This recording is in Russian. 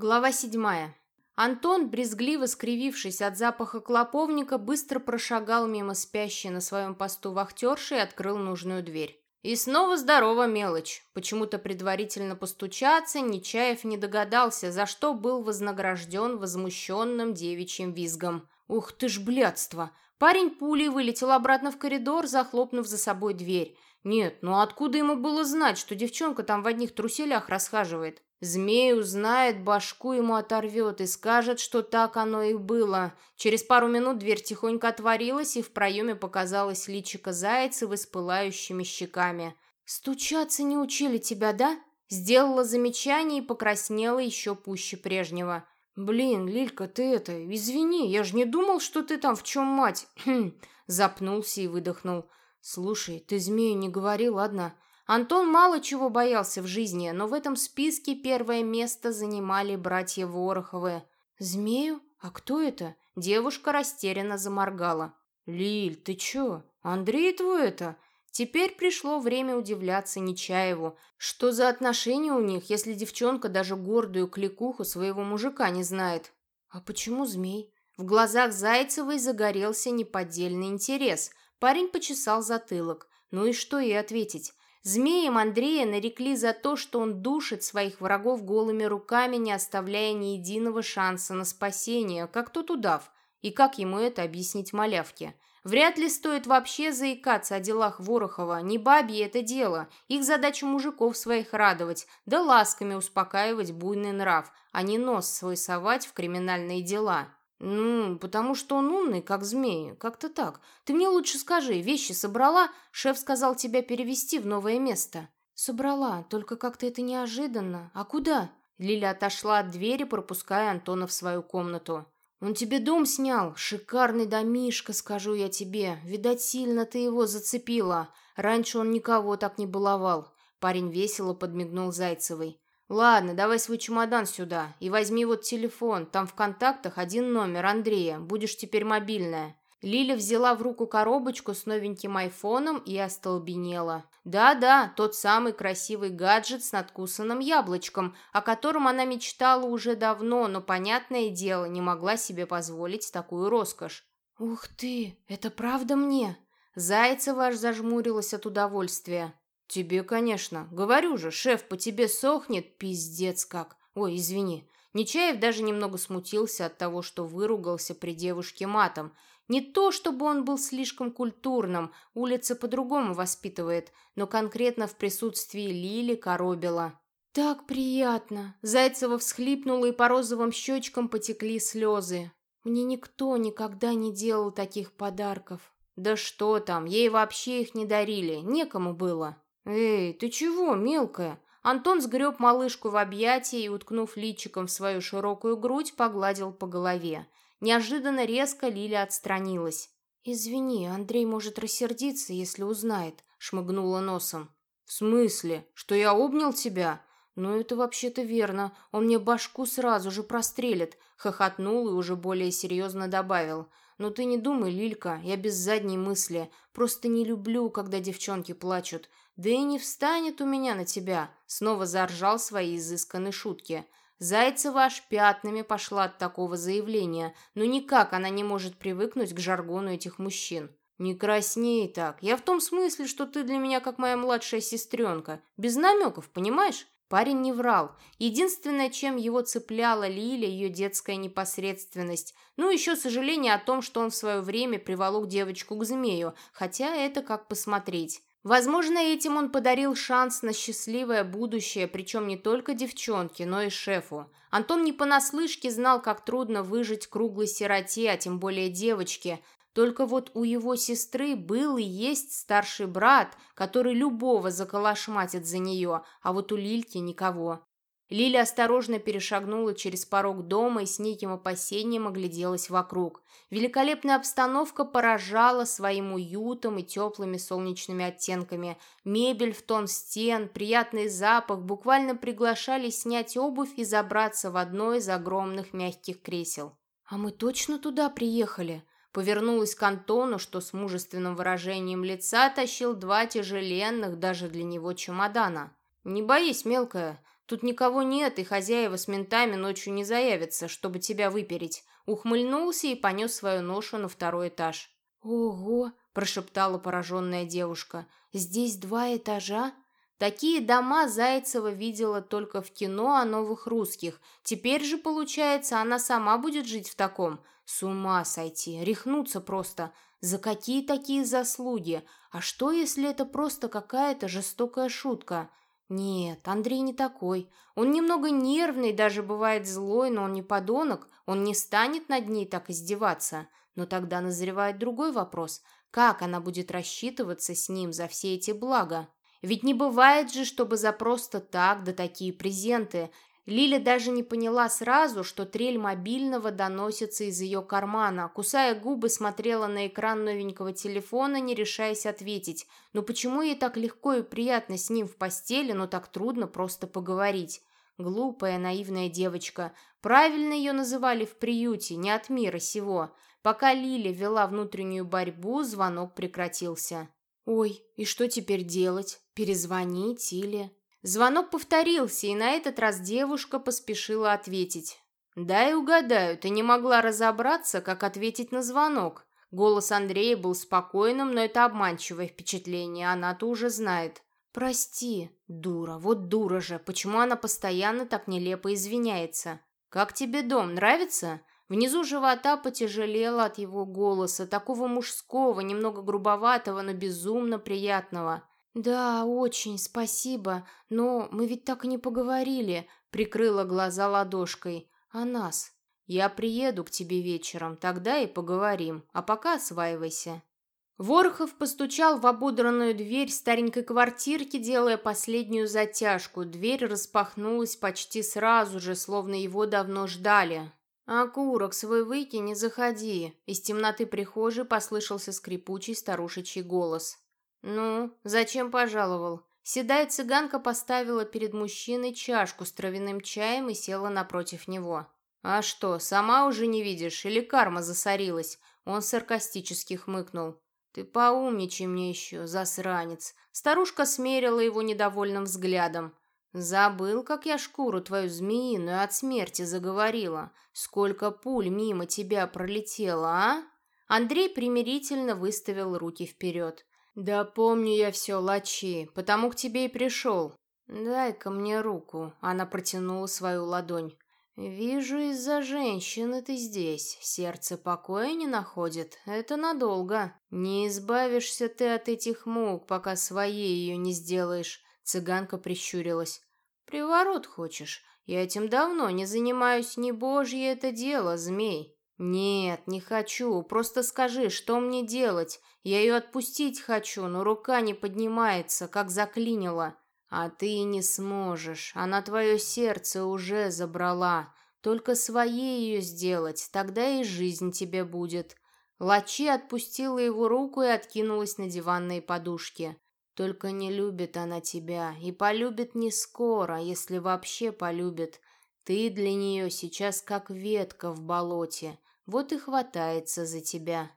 Глава седьмая. Антон, брезгливо скривившись от запаха клоповника, быстро прошагал мимо спящей на своем посту вахтерши и открыл нужную дверь. И снова здорово мелочь. Почему-то предварительно постучаться Нечаев не догадался, за что был вознагражден возмущенным девичьим визгом. Ух ты ж блядство! Парень пулей вылетел обратно в коридор, захлопнув за собой дверь. Нет, ну откуда ему было знать, что девчонка там в одних труселях расхаживает? Змей узнает, башку ему оторвет и скажет, что так оно и было. Через пару минут дверь тихонько отворилась, и в проеме показалось личико Зайцевой с пылающими щеками. «Стучаться не учили тебя, да?» Сделала замечание и покраснела еще пуще прежнего. «Блин, Лилька, ты это, извини, я же не думал, что ты там в чем мать!» Запнулся и выдохнул. «Слушай, ты змею не говори, ладно?» Антон мало чего боялся в жизни, но в этом списке первое место занимали братья Вороховы. «Змею? А кто это?» Девушка растерянно заморгала. «Лиль, ты чё? Андрей твой это?» Теперь пришло время удивляться Нечаеву. Что за отношения у них, если девчонка даже гордую кликуху своего мужика не знает? А почему змей? В глазах Зайцевой загорелся неподдельный интерес. Парень почесал затылок. Ну и что ей ответить? Змеем Андрея нарекли за то, что он душит своих врагов голыми руками, не оставляя ни единого шанса на спасение, как тот удав. И как ему это объяснить малявке? Вряд ли стоит вообще заикаться о делах Ворохова, не бабье это дело. Их задача мужиков своих радовать, да ласками успокаивать буйный нрав, а не нос свой совать в криминальные дела. «Ну, потому что он умный, как змеи. Как-то так. Ты мне лучше скажи, вещи собрала? Шеф сказал тебя перевести в новое место». «Собрала, только как-то это неожиданно. А куда?» Лиля отошла от двери, пропуская Антона в свою комнату. «Он тебе дом снял. Шикарный домишко, скажу я тебе. Видать, сильно ты его зацепила. Раньше он никого так не баловал». Парень весело подмигнул Зайцевой. «Ладно, давай свой чемодан сюда и возьми вот телефон. Там в контактах один номер Андрея. Будешь теперь мобильная». Лиля взяла в руку коробочку с новеньким айфоном и остолбенела. Да-да, тот самый красивый гаджет с надкусанным яблочком, о котором она мечтала уже давно, но, понятное дело, не могла себе позволить такую роскошь. «Ух ты, это правда мне?» Зайцева аж зажмурилась от удовольствия. «Тебе, конечно. Говорю же, шеф по тебе сохнет, пиздец как. Ой, извини». Нечаев даже немного смутился от того, что выругался при девушке матом. Не то, чтобы он был слишком культурным, улица по-другому воспитывает, но конкретно в присутствии Лили коробила. «Так приятно!» Зайцева всхлипнула, и по розовым щечкам потекли слезы. «Мне никто никогда не делал таких подарков». «Да что там, ей вообще их не дарили, некому было». «Эй, ты чего, мелкая?» Антон сгреб малышку в объятия и, уткнув личиком в свою широкую грудь, погладил по голове. Неожиданно резко Лиля отстранилась. «Извини, Андрей может рассердиться, если узнает», — шмыгнула носом. «В смысле? Что я обнял тебя?» «Ну, это вообще-то верно. Он мне башку сразу же прострелит», — хохотнул и уже более серьезно добавил. «Но ты не думай, Лилька, я без задней мысли. Просто не люблю, когда девчонки плачут. «Да и не встанет у меня на тебя!» Снова заржал свои изысканные шутки. Зайцева аж пятнами пошла от такого заявления, но никак она не может привыкнуть к жаргону этих мужчин. «Не красней так. Я в том смысле, что ты для меня как моя младшая сестренка. Без намеков, понимаешь?» Парень не врал. Единственное, чем его цепляла Лиля, ее детская непосредственность. Ну, еще сожаление о том, что он в свое время приволок девочку к змею, хотя это как посмотреть. Возможно, этим он подарил шанс на счастливое будущее, причем не только девчонке, но и шефу. Антон не понаслышке знал, как трудно выжить круглой сироте, а тем более девочке. Только вот у его сестры был и есть старший брат, который любого заколошматит за нее, а вот у Лильки никого. Лиля осторожно перешагнула через порог дома и с неким опасением огляделась вокруг. Великолепная обстановка поражала своим уютом и теплыми солнечными оттенками. Мебель в тон стен, приятный запах буквально приглашали снять обувь и забраться в одно из огромных мягких кресел. «А мы точно туда приехали?» Повернулась к Антону, что с мужественным выражением лица тащил два тяжеленных даже для него чемодана. «Не боись, мелкая, Тут никого нет, и хозяева с ментами ночью не заявятся, чтобы тебя выпереть. Ухмыльнулся и понес свою ношу на второй этаж. «Ого!» – прошептала пораженная девушка. «Здесь два этажа?» Такие дома Зайцева видела только в кино о новых русских. Теперь же, получается, она сама будет жить в таком. С ума сойти, рехнуться просто. За какие такие заслуги? А что, если это просто какая-то жестокая шутка? Нет, Андрей не такой. Он немного нервный, даже бывает злой, но он не подонок. Он не станет над ней так издеваться. Но тогда назревает другой вопрос. Как она будет рассчитываться с ним за все эти блага? Ведь не бывает же, чтобы за просто так, да такие презенты. Лиля даже не поняла сразу, что трель мобильного доносится из ее кармана. Кусая губы, смотрела на экран новенького телефона, не решаясь ответить. Но почему ей так легко и приятно с ним в постели, но так трудно просто поговорить? Глупая, наивная девочка. Правильно ее называли в приюте, не от мира сего. Пока Лиля вела внутреннюю борьбу, звонок прекратился. «Ой, и что теперь делать? Перезвонить или...» Звонок повторился, и на этот раз девушка поспешила ответить. «Дай угадаю, ты не могла разобраться, как ответить на звонок». Голос Андрея был спокойным, но это обманчивое впечатление, она-то уже знает. «Прости, дура, вот дура же, почему она постоянно так нелепо извиняется? Как тебе дом, нравится?» Внизу живота потяжелело от его голоса, такого мужского, немного грубоватого, но безумно приятного. «Да, очень, спасибо, но мы ведь так и не поговорили», — прикрыла глаза ладошкой. «А нас? Я приеду к тебе вечером, тогда и поговорим, а пока осваивайся». Ворохов постучал в ободранную дверь старенькой квартирки, делая последнюю затяжку. Дверь распахнулась почти сразу же, словно его давно ждали. «Окурок свой выкинь, не заходи!» Из темноты прихожей послышался скрипучий старушечий голос. «Ну, зачем пожаловал?» Седая цыганка поставила перед мужчиной чашку с травяным чаем и села напротив него. «А что, сама уже не видишь? Или карма засорилась?» Он саркастически хмыкнул. «Ты поумничай мне еще, засранец!» Старушка смерила его недовольным взглядом. Забыл, как я шкуру твою змеиную от смерти заговорила. Сколько пуль мимо тебя пролетело, а? Андрей примирительно выставил руки вперед. Да помню я все, лачи, потому к тебе и пришел. Дай-ка мне руку. Она протянула свою ладонь. «Вижу, из-за женщины ты здесь. Сердце покоя не находит. Это надолго. Не избавишься ты от этих мук, пока своей ее не сделаешь. Цыганка прищурилась. «Приворот хочешь? Я этим давно не занимаюсь, не божье это дело, змей». «Нет, не хочу. Просто скажи, что мне делать? Я ее отпустить хочу, но рука не поднимается, как заклинила. А ты не сможешь. Она твое сердце уже забрала. Только своей ее сделать, тогда и жизнь тебе будет». Лачи отпустила его руку и откинулась на диванные подушки. Только не любит она тебя и полюбит не скоро, если вообще полюбит. Ты для нее сейчас как ветка в болоте, вот и хватается за тебя.